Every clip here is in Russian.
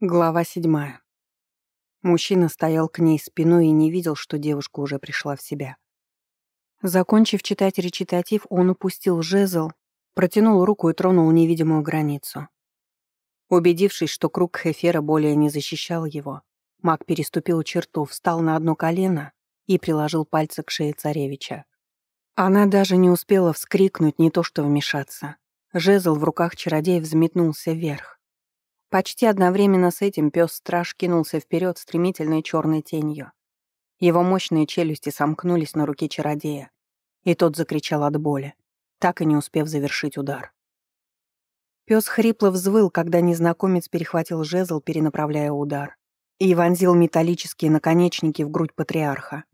Глава седьмая. Мужчина стоял к ней спиной и не видел, что девушка уже пришла в себя. Закончив читать речитатив, он упустил жезл, протянул руку и тронул невидимую границу. Убедившись, что круг Хефера более не защищал его, маг переступил черту, встал на одно колено и приложил пальцы к шее царевича. Она даже не успела вскрикнуть, не то что вмешаться. Жезл в руках чародея взметнулся вверх. Почти одновременно с этим пес-страж кинулся вперед стремительной черной тенью. Его мощные челюсти сомкнулись на руке чародея, и тот закричал от боли, так и не успев завершить удар. Пес хрипло взвыл, когда незнакомец перехватил жезл, перенаправляя удар, и вонзил металлические наконечники в грудь патриарха.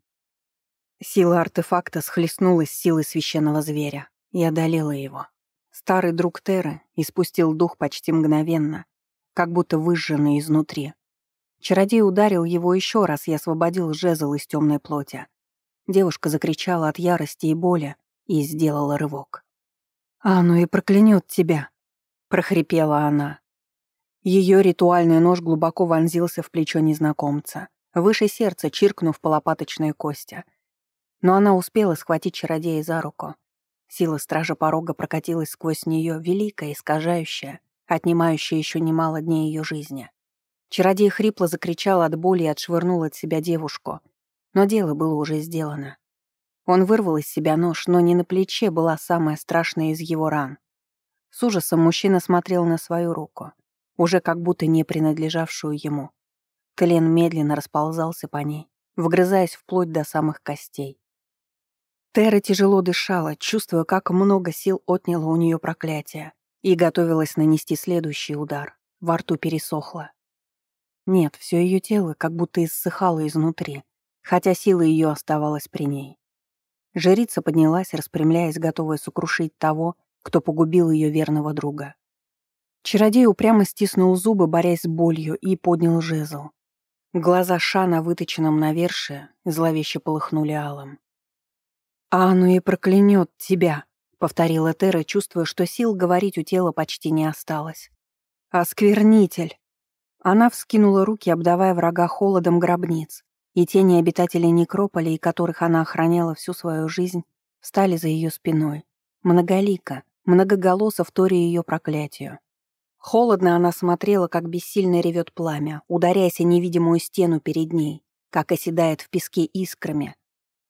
Сила артефакта схлестнулась с силой священного зверя и одолела его. Старый друг Теры испустил дух почти мгновенно, как будто выжженный изнутри. Чародей ударил его еще раз и освободил жезл из темной плоти. Девушка закричала от ярости и боли и сделала рывок. «А ну и проклянет тебя!» — прохрипела она. Ее ритуальный нож глубоко вонзился в плечо незнакомца, выше сердца чиркнув по лопаточной кости. Но она успела схватить чародея за руку. Сила стража порога прокатилась сквозь нее, великая, искажающая, отнимающая еще немало дней ее жизни. Чародей хрипло закричал от боли и отшвырнул от себя девушку. Но дело было уже сделано. Он вырвал из себя нож, но не на плече была самая страшная из его ран. С ужасом мужчина смотрел на свою руку, уже как будто не принадлежавшую ему. Тлен медленно расползался по ней, вгрызаясь вплоть до самых костей. Тера тяжело дышала, чувствуя, как много сил отняло у нее проклятие и готовилась нанести следующий удар. Во рту пересохло. Нет, все ее тело как будто иссыхало изнутри, хотя сила ее оставалась при ней. Жрица поднялась, распрямляясь, готовая сокрушить того, кто погубил ее верного друга. Чародей упрямо стиснул зубы, борясь с болью, и поднял жезл. Глаза Шана, выточенном навершие, зловеще полыхнули алым. «А ну и проклянет тебя!» — повторила Тера, чувствуя, что сил говорить у тела почти не осталось. «Осквернитель!» Она вскинула руки, обдавая врага холодом гробниц, и тени обитателей некрополей, которых она охраняла всю свою жизнь, стали за ее спиной. Многолика, многоголосо вторя ее проклятию. Холодно она смотрела, как бессильно ревет пламя, ударяясь о невидимую стену перед ней, как оседает в песке искрами.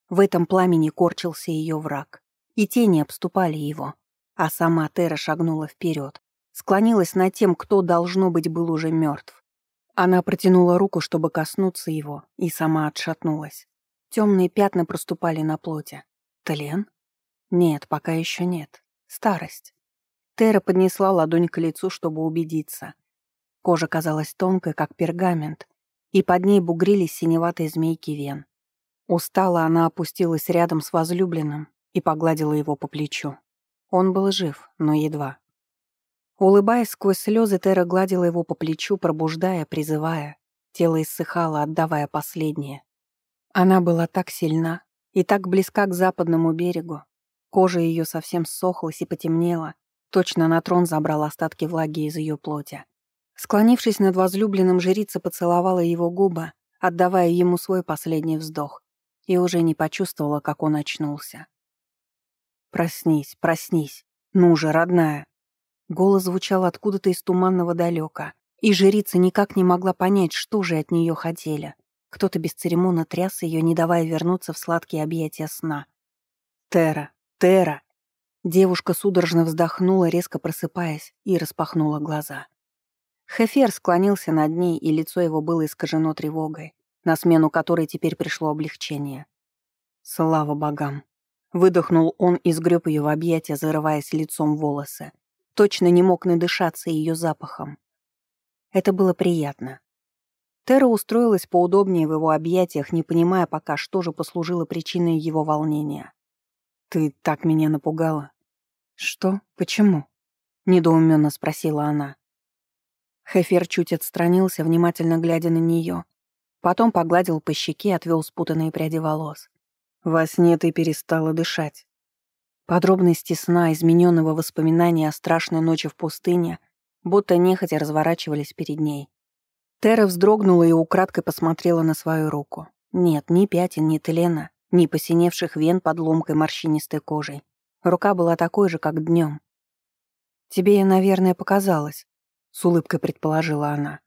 В этом пламени корчился ее враг и тени обступали его. А сама Тера шагнула вперед, склонилась над тем, кто, должно быть, был уже мертв. Она протянула руку, чтобы коснуться его, и сама отшатнулась. Темные пятна проступали на плоти. Тлен? Нет, пока еще нет. Старость. Тера поднесла ладонь к лицу, чтобы убедиться. Кожа казалась тонкой, как пергамент, и под ней бугрились синеватые змейки вен. Устала она опустилась рядом с возлюбленным и погладила его по плечу. Он был жив, но едва. Улыбаясь сквозь слезы, Тера гладила его по плечу, пробуждая, призывая. Тело иссыхало, отдавая последнее. Она была так сильна и так близка к западному берегу. Кожа ее совсем сохлась и потемнела. Точно на трон забрал остатки влаги из ее плоти. Склонившись над возлюбленным, жрица поцеловала его губы, отдавая ему свой последний вздох, и уже не почувствовала, как он очнулся. «Проснись, проснись. Ну же, родная!» Голос звучал откуда-то из туманного далека, и жрица никак не могла понять, что же от нее хотели. Кто-то бесцеремонно тряс ее, не давая вернуться в сладкие объятия сна. «Тера! Тера!» Девушка судорожно вздохнула, резко просыпаясь, и распахнула глаза. Хефер склонился над ней, и лицо его было искажено тревогой, на смену которой теперь пришло облегчение. Слава богам! Выдохнул он и сгреб ее в объятия, зарываясь лицом в волосы. Точно не мог надышаться ее запахом. Это было приятно. Тера устроилась поудобнее в его объятиях, не понимая пока, что же послужило причиной его волнения. «Ты так меня напугала». «Что? Почему?» — недоуменно спросила она. Хефер чуть отстранился, внимательно глядя на нее. Потом погладил по щеке, отвел спутанные пряди волос. Во сне ты перестала дышать. Подробности сна, измененного воспоминания о страшной ночи в пустыне, будто нехотя разворачивались перед ней. Тера вздрогнула и украдкой посмотрела на свою руку. Нет, ни пятен, ни тлена, ни посиневших вен под ломкой морщинистой кожей. Рука была такой же, как днем. «Тебе, наверное, показалось», — с улыбкой предположила она.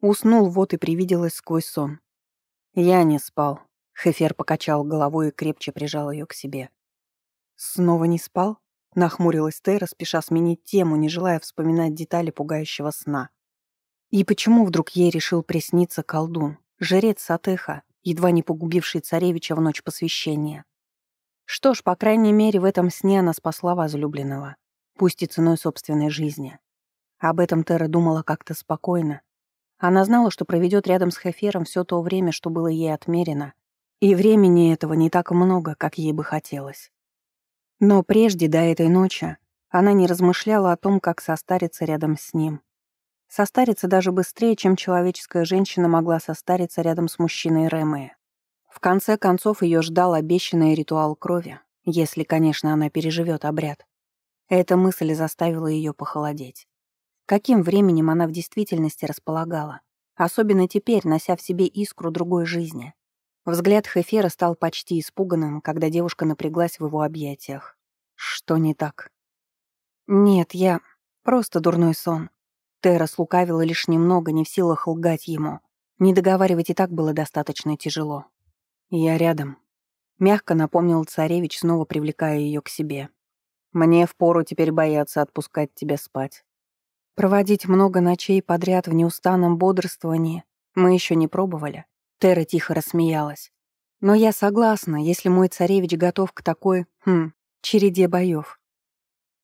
Уснул вот и привиделась сквозь сон. «Я не спал», — Хефер покачал головой и крепче прижал ее к себе. «Снова не спал?» — нахмурилась Тейра, спеша сменить тему, не желая вспоминать детали пугающего сна. И почему вдруг ей решил присниться колдун, жрец Сатеха, едва не погубивший царевича в ночь посвящения? Что ж, по крайней мере, в этом сне она спасла возлюбленного, пусть и ценой собственной жизни. Об этом Тера думала как-то спокойно. Она знала, что проведет рядом с Хефером все то время, что было ей отмерено, и времени этого не так много, как ей бы хотелось. Но прежде, до этой ночи, она не размышляла о том, как состариться рядом с ним. Состариться даже быстрее, чем человеческая женщина могла состариться рядом с мужчиной Рэмэя. В конце концов ее ждал обещанный ритуал крови, если, конечно, она переживет обряд. Эта мысль заставила ее похолодеть. Каким временем она в действительности располагала? Особенно теперь, нося в себе искру другой жизни. Взгляд Хефера стал почти испуганным, когда девушка напряглась в его объятиях. Что не так? Нет, я... Просто дурной сон. Тера слукавила лишь немного, не в силах лгать ему. Не договаривать и так было достаточно тяжело. «Я рядом», — мягко напомнил царевич, снова привлекая ее к себе. «Мне впору теперь бояться отпускать тебя спать. Проводить много ночей подряд в неустанном бодрствовании мы еще не пробовали». Тера тихо рассмеялась. «Но я согласна, если мой царевич готов к такой, хм, череде боев».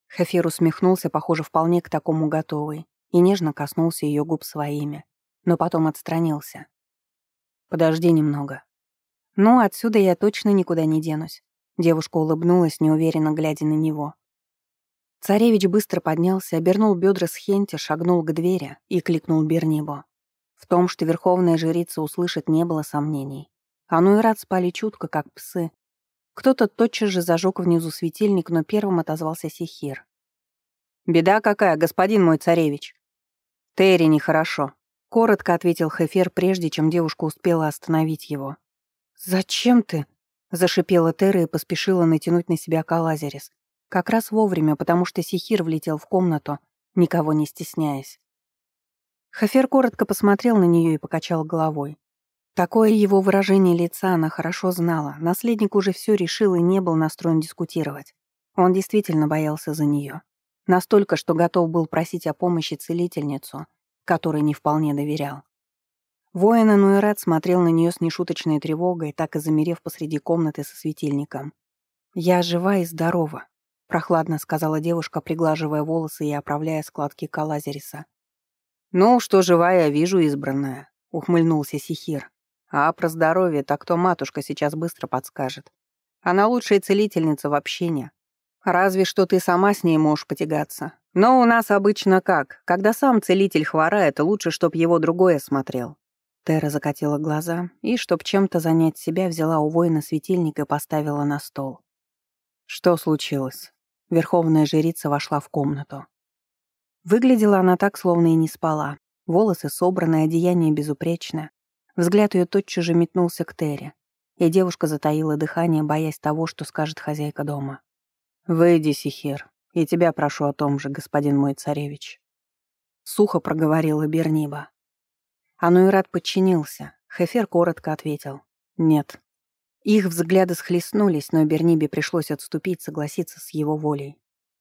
Хефир усмехнулся, похоже, вполне к такому готовый, и нежно коснулся ее губ своими, но потом отстранился. «Подожди немного», «Ну, отсюда я точно никуда не денусь». Девушка улыбнулась, неуверенно глядя на него. Царевич быстро поднялся, обернул бедра с Хенти, шагнул к двери и кликнул Бернибо. В том, что верховная жрица услышит, не было сомнений. Ану и рад спали чутко, как псы. Кто-то тотчас же зажег внизу светильник, но первым отозвался Сихир. «Беда какая, господин мой царевич!» «Терри нехорошо», — коротко ответил Хефер, прежде чем девушка успела остановить его. «Зачем ты?» — зашипела Тера и поспешила натянуть на себя калазерис. Как раз вовремя, потому что Сихир влетел в комнату, никого не стесняясь. Хафер коротко посмотрел на нее и покачал головой. Такое его выражение лица она хорошо знала. Наследник уже все решил и не был настроен дискутировать. Он действительно боялся за нее. Настолько, что готов был просить о помощи целительницу, которой не вполне доверял. Воин Ануэрат смотрел на нее с нешуточной тревогой, так и замерев посреди комнаты со светильником. «Я жива и здорова», — прохладно сказала девушка, приглаживая волосы и оправляя складки калазериса. «Ну, что живая, вижу избранная», — ухмыльнулся Сихир. «А про здоровье так то матушка сейчас быстро подскажет. Она лучшая целительница в общине. Разве что ты сама с ней можешь потягаться. Но у нас обычно как? Когда сам целитель хворает, лучше, чтоб его другой осмотрел. Тера закатила глаза и, чтоб чем-то занять себя, взяла у воина светильник и поставила на стол. Что случилось? Верховная жрица вошла в комнату. Выглядела она так, словно и не спала. Волосы собраны, одеяние безупречное. Взгляд ее тотчас же метнулся к Тере, и девушка затаила дыхание, боясь того, что скажет хозяйка дома. «Выйди, Сихир, и тебя прошу о том же, господин мой царевич». Сухо проговорила Берниба. Ануират подчинился. Хефер коротко ответил. «Нет». Их взгляды схлестнулись, но Бернибе пришлось отступить, согласиться с его волей.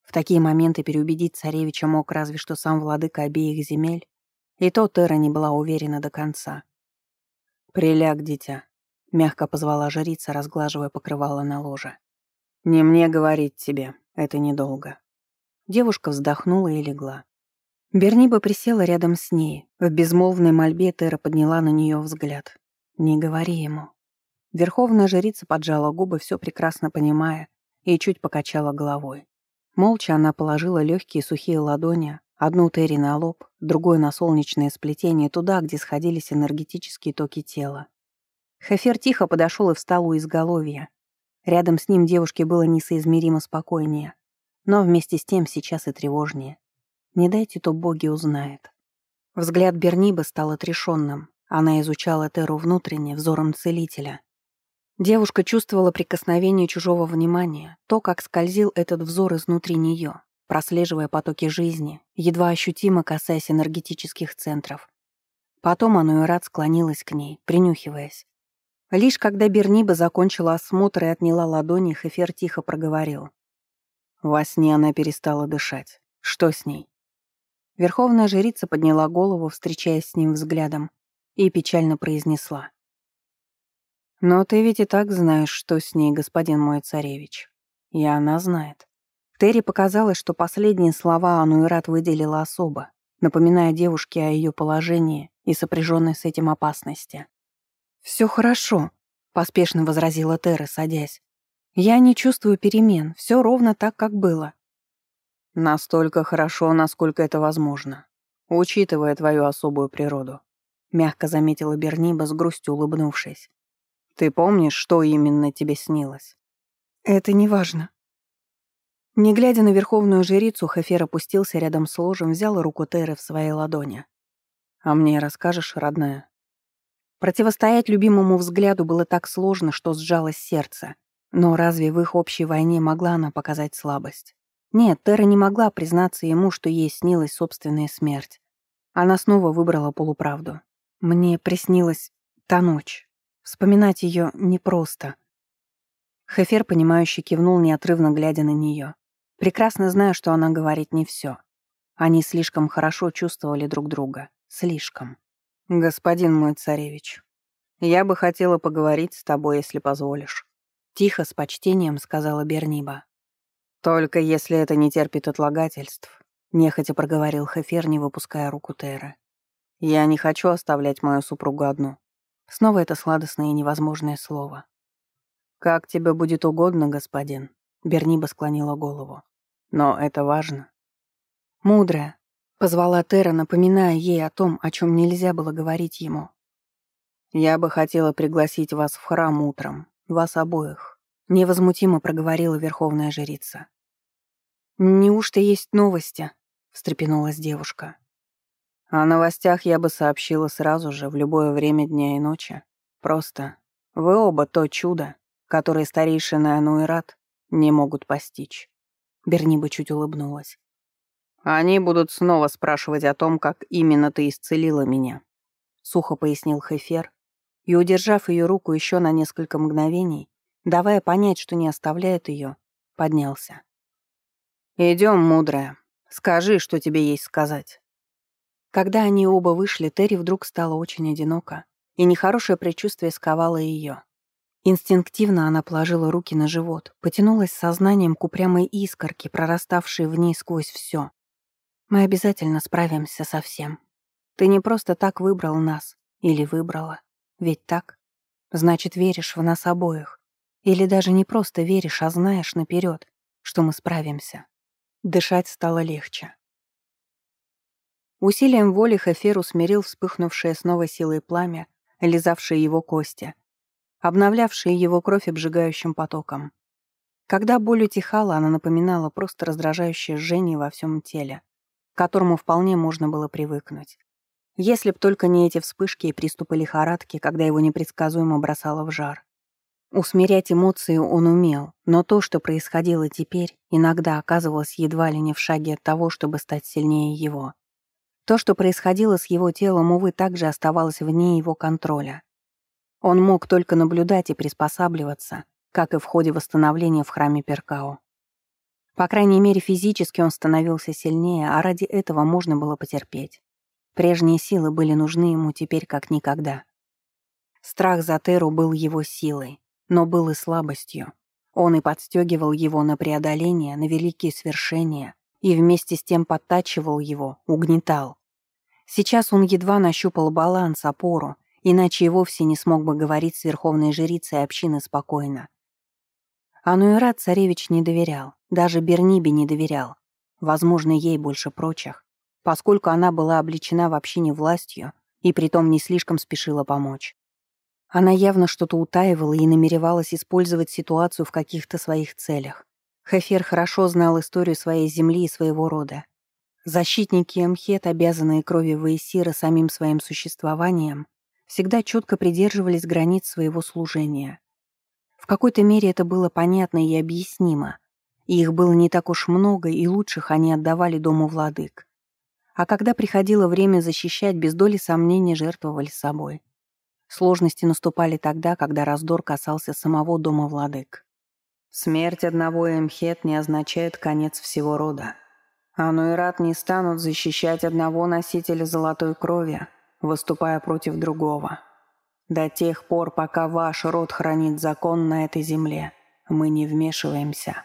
В такие моменты переубедить царевича мог разве что сам владыка обеих земель, и то Тера не была уверена до конца. «Приляг, дитя», — мягко позвала жрица, разглаживая покрывало на ложе. «Не мне говорить тебе, это недолго». Девушка вздохнула и легла. Берниба присела рядом с ней. В безмолвной мольбе Тера подняла на нее взгляд. «Не говори ему». Верховная жрица поджала губы, все прекрасно понимая, и чуть покачала головой. Молча она положила легкие сухие ладони, одну Терри на лоб, другую на солнечное сплетение, туда, где сходились энергетические токи тела. Хефер тихо подошел и встал у изголовья. Рядом с ним девушке было несоизмеримо спокойнее, но вместе с тем сейчас и тревожнее. Не дайте, то боги узнают. Взгляд Берниба стал отрешенным. Она изучала Теру внутренне, взором целителя. Девушка чувствовала прикосновение чужого внимания, то, как скользил этот взор изнутри нее, прослеживая потоки жизни, едва ощутимо касаясь энергетических центров. Потом Ануэрат склонилась к ней, принюхиваясь. Лишь когда Берниба закончила осмотр и отняла ладони, Хефер тихо проговорил. Во сне она перестала дышать. Что с ней? Верховная жрица подняла голову, встречаясь с ним взглядом, и печально произнесла. «Но ты ведь и так знаешь, что с ней, господин мой царевич. И она знает». Терри показалось, что последние слова Ануират выделила особо, напоминая девушке о ее положении и сопряженной с этим опасности. «Все хорошо», — поспешно возразила Терра, садясь. «Я не чувствую перемен, все ровно так, как было. Настолько хорошо, насколько это возможно, учитывая твою особую природу. Мягко заметила Берниба с грустью улыбнувшись. Ты помнишь, что именно тебе снилось? Это не важно. Не глядя на верховную жрицу, Хефер опустился рядом с ложем, взял руку Теры в своей ладони. «А мне расскажешь, родная?» Противостоять любимому взгляду было так сложно, что сжалось сердце. Но разве в их общей войне могла она показать слабость? Нет, Тера не могла признаться ему, что ей снилась собственная смерть. Она снова выбрала полуправду. Мне приснилась та ночь. Вспоминать ее непросто. Хефер, понимающе кивнул, неотрывно глядя на нее. Прекрасно зная, что она говорит не все. Они слишком хорошо чувствовали друг друга. Слишком. «Господин мой царевич, я бы хотела поговорить с тобой, если позволишь». Тихо, с почтением сказала Берниба. «Только если это не терпит отлагательств», — нехотя проговорил Хефер, не выпуская руку Теры. «Я не хочу оставлять мою супругу одну». Снова это сладостное и невозможное слово. «Как тебе будет угодно, господин», — Берниба склонила голову. «Но это важно». «Мудрая», — позвала Тера, напоминая ей о том, о чем нельзя было говорить ему. «Я бы хотела пригласить вас в храм утром, вас обоих. Невозмутимо проговорила верховная жрица. «Неужто есть новости?» — встрепенулась девушка. «О новостях я бы сообщила сразу же, в любое время дня и ночи. Просто вы оба то чудо, которое старейшина Ануират не могут постичь». Берниба чуть улыбнулась. «Они будут снова спрашивать о том, как именно ты исцелила меня», — сухо пояснил Хефер, и, удержав ее руку еще на несколько мгновений, давая понять, что не оставляет ее, поднялся. «Идем, мудрая. Скажи, что тебе есть сказать». Когда они оба вышли, Терри вдруг стало очень одиноко, и нехорошее предчувствие сковало ее. Инстинктивно она положила руки на живот, потянулась сознанием к упрямой искорке, прораставшей в ней сквозь все. «Мы обязательно справимся со всем. Ты не просто так выбрал нас. Или выбрала. Ведь так? Значит, веришь в нас обоих. Или даже не просто веришь, а знаешь наперед, что мы справимся. Дышать стало легче. Усилием воли Хефер усмирил вспыхнувшее с новой силой пламя, лизавшее его кости, обновлявшее его кровь обжигающим потоком. Когда боль утихала, она напоминала просто раздражающее жжение во всем теле, к которому вполне можно было привыкнуть. Если б только не эти вспышки и приступы лихорадки, когда его непредсказуемо бросало в жар. Усмирять эмоции он умел, но то, что происходило теперь, иногда оказывалось едва ли не в шаге от того, чтобы стать сильнее его. То, что происходило с его телом, увы, также оставалось вне его контроля. Он мог только наблюдать и приспосабливаться, как и в ходе восстановления в храме Перкао. По крайней мере, физически он становился сильнее, а ради этого можно было потерпеть. Прежние силы были нужны ему теперь как никогда. Страх за Теру был его силой, но был и слабостью. Он и подстегивал его на преодоление, на великие свершения, и вместе с тем подтачивал его, угнетал. Сейчас он едва нащупал баланс, опору, иначе и вовсе не смог бы говорить с верховной жрицей общины спокойно. Ануэрат царевич не доверял, даже Бернибе не доверял, возможно, ей больше прочих, поскольку она была обличена в общине властью и притом не слишком спешила помочь. Она явно что-то утаивала и намеревалась использовать ситуацию в каких-то своих целях. Хефер хорошо знал историю своей земли и своего рода. Защитники Эмхет, обязанные крови Ваесира самим своим существованием, всегда четко придерживались границ своего служения. В какой-то мере это было понятно и объяснимо. Их было не так уж много, и лучших они отдавали дому владык. А когда приходило время защищать, без доли сомнений жертвовали собой. Сложности наступали тогда, когда раздор касался самого дома владык. Смерть одного Эмхет не означает конец всего рода. Ануэрат не станут защищать одного носителя золотой крови, выступая против другого. До тех пор, пока ваш род хранит закон на этой земле, мы не вмешиваемся.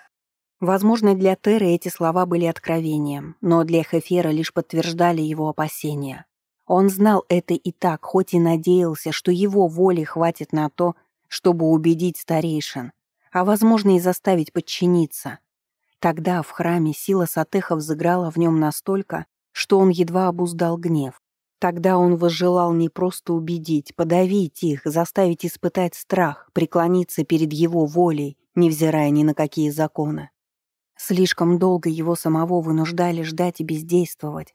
Возможно, для Теры эти слова были откровением, но для Хефера лишь подтверждали его опасения. Он знал это и так, хоть и надеялся, что его воли хватит на то, чтобы убедить старейшин, а, возможно, и заставить подчиниться. Тогда в храме сила Сатеха взыграла в нем настолько, что он едва обуздал гнев. Тогда он возжелал не просто убедить, подавить их, заставить испытать страх, преклониться перед его волей, невзирая ни на какие законы. Слишком долго его самого вынуждали ждать и бездействовать.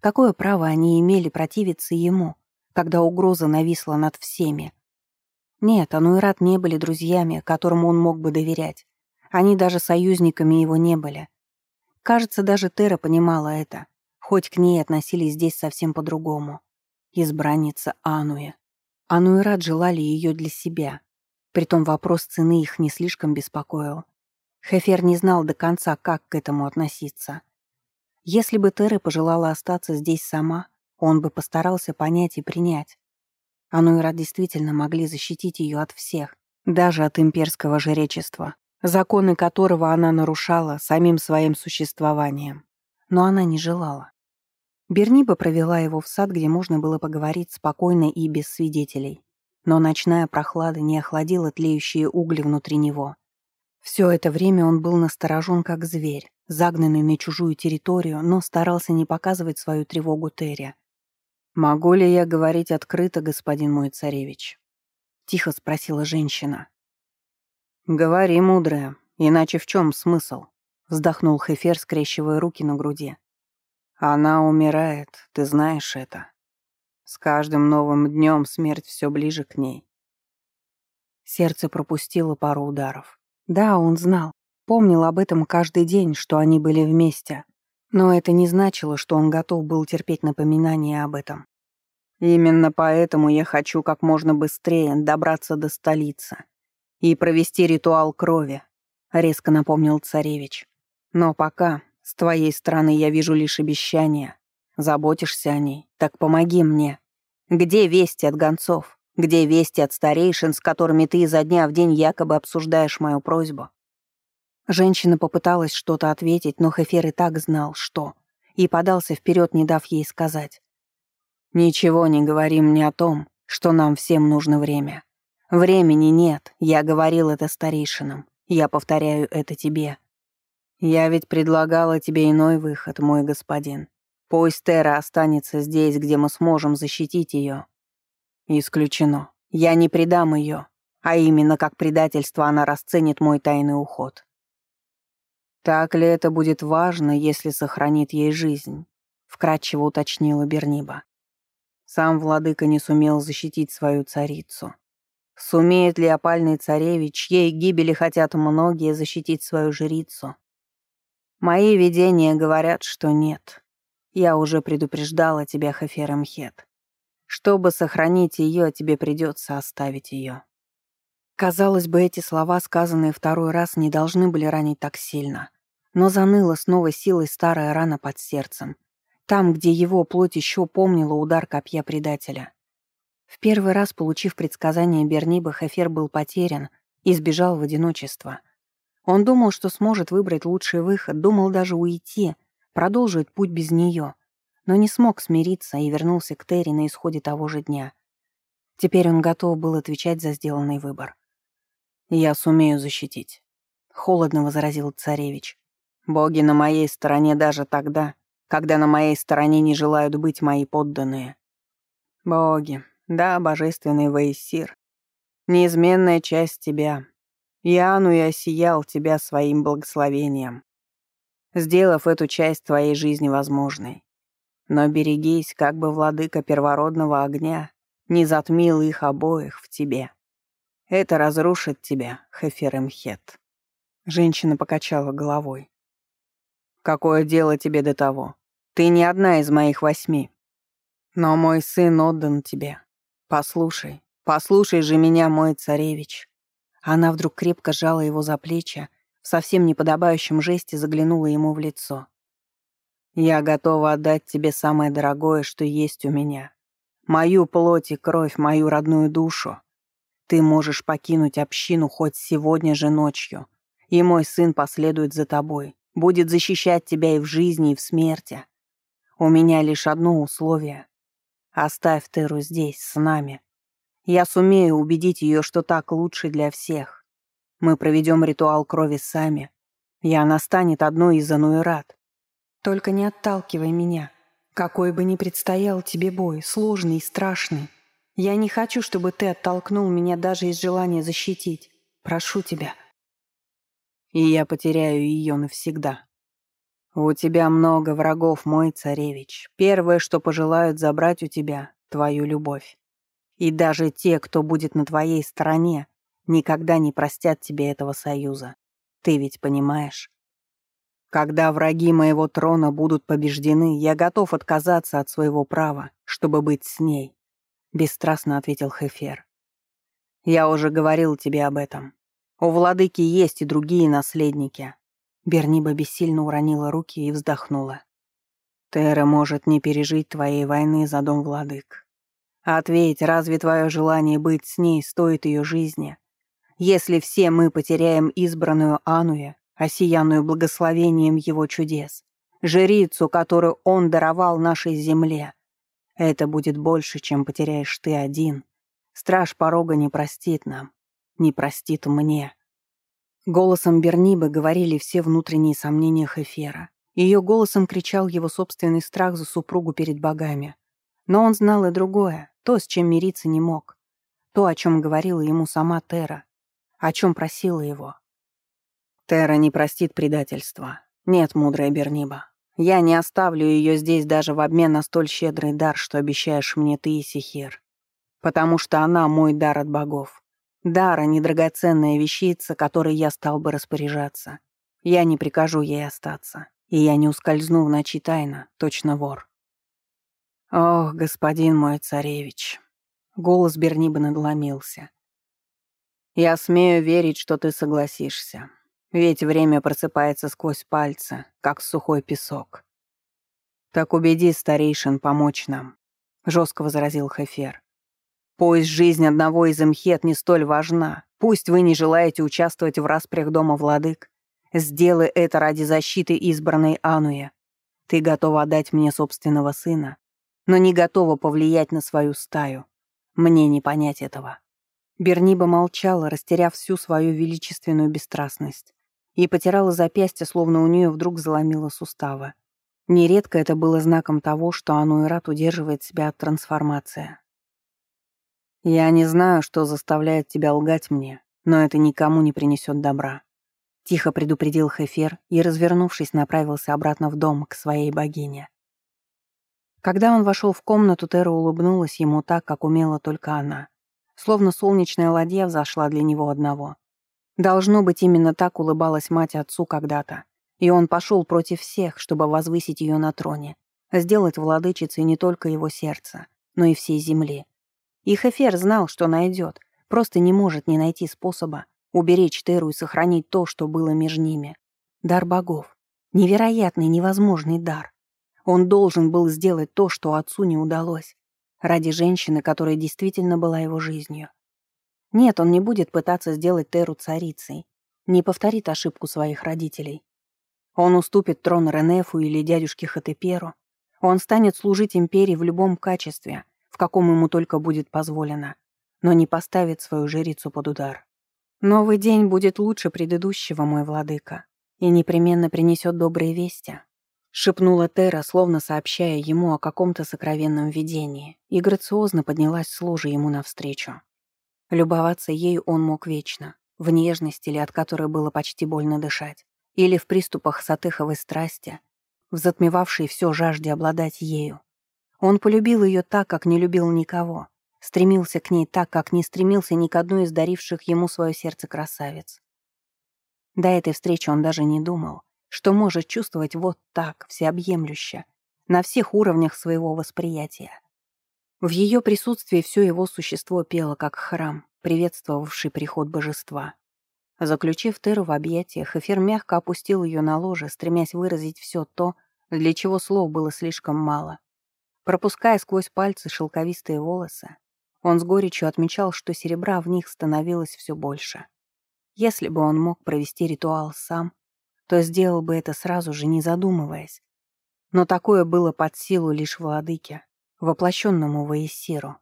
Какое право они имели противиться ему, когда угроза нависла над всеми? Нет, Ануэрат не были друзьями, которым он мог бы доверять. Они даже союзниками его не были. Кажется, даже Тера понимала это хоть к ней относились здесь совсем по-другому. Избранница Ануя. Ану желали ее для себя. Притом вопрос цены их не слишком беспокоил. Хефер не знал до конца, как к этому относиться. Если бы Тера пожелала остаться здесь сама, он бы постарался понять и принять. Ану и Рад действительно могли защитить ее от всех, даже от имперского жречества, законы которого она нарушала самим своим существованием. Но она не желала. Берниба провела его в сад, где можно было поговорить спокойно и без свидетелей. Но ночная прохлада не охладила тлеющие угли внутри него. Все это время он был насторожен как зверь, загнанный на чужую территорию, но старался не показывать свою тревогу Терри. «Могу ли я говорить открыто, господин мой царевич?» — тихо спросила женщина. «Говори, мудрая, иначе в чем смысл?» — вздохнул Хефер, скрещивая руки на груди. Она умирает, ты знаешь это. С каждым новым днем смерть все ближе к ней. Сердце пропустило пару ударов. Да, он знал. Помнил об этом каждый день, что они были вместе. Но это не значило, что он готов был терпеть напоминания об этом. Именно поэтому я хочу как можно быстрее добраться до столицы и провести ритуал крови, резко напомнил царевич. Но пока с твоей стороны я вижу лишь обещания. Заботишься о ней, так помоги мне. Где вести от гонцов? Где вести от старейшин, с которыми ты изо дня в день якобы обсуждаешь мою просьбу?» Женщина попыталась что-то ответить, но Хефер и так знал, что, и подался вперед, не дав ей сказать. «Ничего не говори мне о том, что нам всем нужно время. Времени нет, я говорил это старейшинам, я повторяю это тебе. «Я ведь предлагала тебе иной выход, мой господин. Пусть Тера останется здесь, где мы сможем защитить ее». «Исключено. Я не предам ее, а именно как предательство она расценит мой тайный уход». «Так ли это будет важно, если сохранит ей жизнь?» — вкратчиво уточнила Берниба. Сам владыка не сумел защитить свою царицу. Сумеет ли опальный царевич, чьей гибели хотят многие, защитить свою жрицу? Мои видения говорят, что нет. Я уже предупреждала тебя, Хафер Мхет. Чтобы сохранить ее, тебе придется оставить ее. Казалось бы, эти слова, сказанные второй раз, не должны были ранить так сильно. Но заныла с новой силой старая рана под сердцем. Там, где его плоть еще помнила удар копья предателя. В первый раз, получив предсказание Берниба, Хафер был потерян и сбежал в одиночество — он думал, что сможет выбрать лучший выход, думал даже уйти, продолжить путь без нее, но не смог смириться и вернулся к Терри на исходе того же дня. Теперь он готов был отвечать за сделанный выбор. «Я сумею защитить», — холодно возразил царевич. «Боги на моей стороне даже тогда, когда на моей стороне не желают быть мои подданные». «Боги, да, божественный Ваесир, неизменная часть тебя, Иану я сиял тебя своим благословением. сделав эту часть твоей жизни возможной. Но берегись, как бы владыка первородного огня не затмил их обоих в тебе. Это разрушит тебя, Хеферемхет. Женщина покачала головой. Какое дело тебе до того? Ты не одна из моих восьми. Но мой сын отдан тебе. Послушай, послушай же меня, мой царевич. Она вдруг крепко сжала его за плечи, в совсем неподобающем жесте заглянула ему в лицо. «Я готова отдать тебе самое дорогое, что есть у меня. Мою плоть и кровь, мою родную душу. Ты можешь покинуть общину хоть сегодня же ночью, и мой сын последует за тобой, будет защищать тебя и в жизни, и в смерти. У меня лишь одно условие. Оставь Теру здесь, с нами. Я сумею убедить ее, что так лучше для всех. Мы проведем ритуал крови сами, и она станет одной из Ануэрат. Только не отталкивай меня. Какой бы ни предстоял тебе бой, сложный и страшный. Я не хочу, чтобы ты оттолкнул меня даже из желания защитить. Прошу тебя. И я потеряю ее навсегда. У тебя много врагов, мой царевич. Первое, что пожелают забрать у тебя — твою любовь. И даже те, кто будет на твоей стороне, никогда не простят тебе этого союза. Ты ведь понимаешь? Когда враги моего трона будут побеждены, я готов отказаться от своего права, чтобы быть с ней», — бесстрастно ответил Хефер. «Я уже говорил тебе об этом. У владыки есть и другие наследники». Берниба бессильно уронила руки и вздохнула. «Тера может не пережить твоей войны за дом владык. Ответь, разве твое желание быть с ней стоит ее жизни? Если все мы потеряем избранную Ануя, осиянную благословением его чудес, жрицу, которую он даровал нашей земле, это будет больше, чем потеряешь ты один. Страж порога не простит нам, не простит мне. Голосом Бернибы говорили все внутренние сомнения Хефера. Ее голосом кричал его собственный страх за супругу перед богами. Но он знал и другое, то, с чем мириться не мог. То, о чем говорила ему сама Тера, о чем просила его. Тера не простит предательства. Нет, мудрая Берниба. Я не оставлю ее здесь даже в обмен на столь щедрый дар, что обещаешь мне ты и Сихир. Потому что она мой дар от богов. Дар, а не драгоценная вещица, которой я стал бы распоряжаться. Я не прикажу ей остаться, и я не ускользну в ночи тайно, точно вор. Ох, господин мой царевич. Голос Берниба надломился. Я смею верить, что ты согласишься. Ведь время просыпается сквозь пальцы, как сухой песок. Так убеди старейшин помочь нам, жестко возразил Хефер. Пусть жизнь одного из имхет не столь важна. Пусть вы не желаете участвовать в распрях дома владык. Сделай это ради защиты избранной Ануя. Ты готова отдать мне собственного сына, но не готова повлиять на свою стаю. Мне не понять этого. Берниба молчала, растеряв всю свою величественную бесстрастность, и потирала запястье, словно у нее вдруг заломило суставы. Нередко это было знаком того, что Ануэрат удерживает себя от трансформации. «Я не знаю, что заставляет тебя лгать мне, но это никому не принесет добра», — тихо предупредил Хефер и, развернувшись, направился обратно в дом к своей богине. Когда он вошел в комнату, Тера улыбнулась ему так, как умела только она. Словно солнечная ладья взошла для него одного. Должно быть, именно так улыбалась мать отцу когда-то. И он пошел против всех, чтобы возвысить ее на троне, сделать владычицей не только его сердца, но и всей земли. И Хефер знал, что найдет, просто не может не найти способа уберечь Теру и сохранить то, что было между ними. Дар богов. Невероятный, невозможный дар. Он должен был сделать то, что отцу не удалось ради женщины, которая действительно была его жизнью. Нет, он не будет пытаться сделать Теру царицей, не повторит ошибку своих родителей. Он уступит трон Ренефу или дядюшке Хатеперу. Он станет служить империи в любом качестве, в каком ему только будет позволено, но не поставит свою жрицу под удар. Новый день будет лучше предыдущего, мой владыка, и непременно принесет добрые вести шепнула Тера, словно сообщая ему о каком-то сокровенном видении, и грациозно поднялась с ложи ему навстречу. Любоваться ею он мог вечно, в нежности ли от которой было почти больно дышать. или в приступах сатыховой страсти, в затмевавшей все жажде обладать ею. Он полюбил ее так, как не любил никого, стремился к ней так, как не стремился ни к одной из даривших ему свое сердце красавиц. До этой встречи он даже не думал, что может чувствовать вот так, всеобъемлюще, на всех уровнях своего восприятия. В ее присутствии все его существо пело, как храм, приветствовавший приход божества. Заключив Теру в объятиях, Эфир мягко опустил ее на ложе, стремясь выразить все то, для чего слов было слишком мало. Пропуская сквозь пальцы шелковистые волосы, он с горечью отмечал, что серебра в них становилось все больше. Если бы он мог провести ритуал сам, то сделал бы это сразу же, не задумываясь. Но такое было под силу лишь владыке, воплощенному Ваесиру.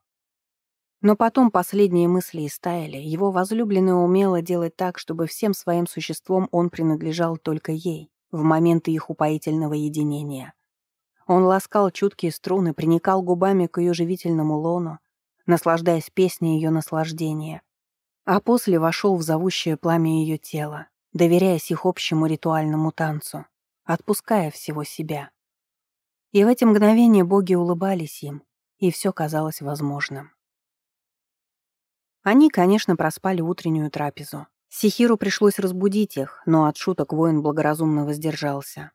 Но потом последние мысли истаяли, его возлюбленная умела делать так, чтобы всем своим существом он принадлежал только ей, в моменты их упоительного единения. Он ласкал чуткие струны, приникал губами к ее живительному лону, наслаждаясь песней ее наслаждения, а после вошел в зовущее пламя ее тела, доверяясь их общему ритуальному танцу, отпуская всего себя. И в эти мгновения боги улыбались им, и все казалось возможным. Они, конечно, проспали утреннюю трапезу. Сихиру пришлось разбудить их, но от шуток воин благоразумно воздержался.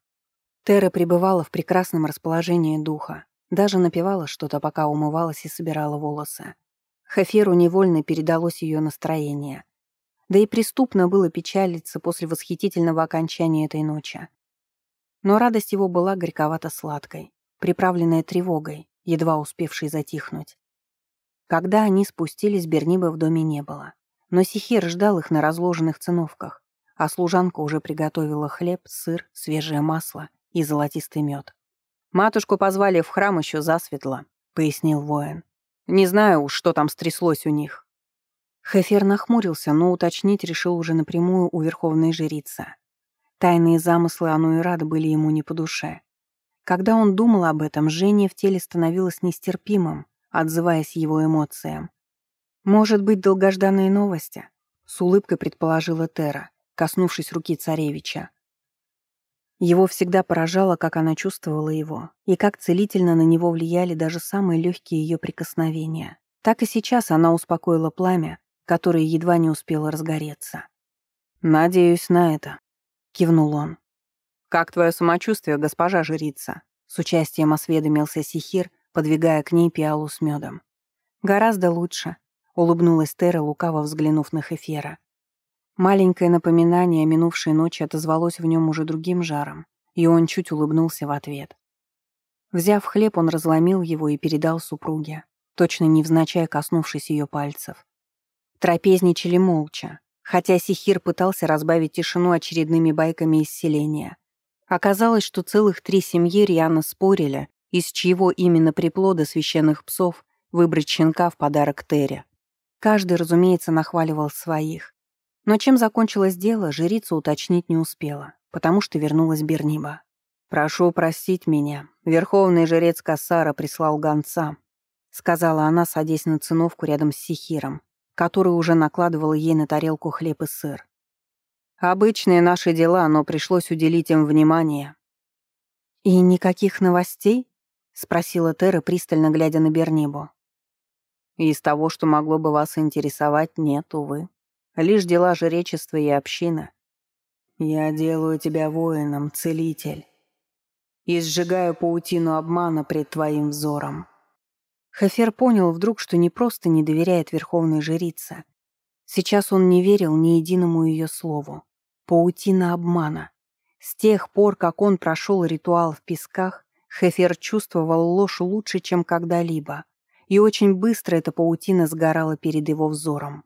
Тера пребывала в прекрасном расположении духа, даже напевала что-то, пока умывалась и собирала волосы. Хаферу невольно передалось ее настроение. Да и преступно было печалиться после восхитительного окончания этой ночи. Но радость его была горьковато-сладкой, приправленная тревогой, едва успевшей затихнуть. Когда они спустились, Берниба в доме не было. Но Сихир ждал их на разложенных циновках, а служанка уже приготовила хлеб, сыр, свежее масло и золотистый мед. «Матушку позвали в храм еще засветло», — пояснил воин. Не знаю уж, что там стряслось у них». Хефер нахмурился, но уточнить решил уже напрямую у верховной жрицы. Тайные замыслы Ануирад были ему не по душе. Когда он думал об этом, жжение в теле становилось нестерпимым, отзываясь его эмоциям. «Может быть, долгожданные новости?» — с улыбкой предположила Тера, коснувшись руки царевича. Его всегда поражало, как она чувствовала его, и как целительно на него влияли даже самые легкие ее прикосновения. Так и сейчас она успокоила пламя, которое едва не успело разгореться. «Надеюсь на это», — кивнул он. «Как твое самочувствие, госпожа жрица?» С участием осведомился Сихир, подвигая к ней пиалу с медом. «Гораздо лучше», — улыбнулась Тера, лукаво взглянув на Хефера. Маленькое напоминание о минувшей ночи отозвалось в нем уже другим жаром, и он чуть улыбнулся в ответ. Взяв хлеб, он разломил его и передал супруге, точно невзначай коснувшись ее пальцев. Трапезничали молча, хотя Сихир пытался разбавить тишину очередными байками из. Оказалось, что целых три семьи рьяно спорили, из чьего именно приплода священных псов выбрать щенка в подарок Тере. Каждый, разумеется, нахваливал своих, но чем закончилось дело, жрица уточнить не успела, потому что вернулась Берниба. «Прошу простить меня. Верховный жрец Кассара прислал гонца», — сказала она, садясь на циновку рядом с Сихиром, который уже накладывал ей на тарелку хлеб и сыр. «Обычные наши дела, но пришлось уделить им внимание». «И никаких новостей?» — спросила Тера, пристально глядя на Бернибу. «Из того, что могло бы вас интересовать, нет, увы», лишь дела жречества и общины. Я делаю тебя воином, целитель, и сжигаю паутину обмана пред твоим взором. Хефер понял вдруг, что не просто не доверяет верховной жрице. Сейчас он не верил ни единому ее слову. Паутина обмана. С тех пор, как он прошел ритуал в песках, Хефер чувствовал ложь лучше, чем когда-либо, и очень быстро эта паутина сгорала перед его взором.